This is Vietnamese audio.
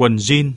quần jean.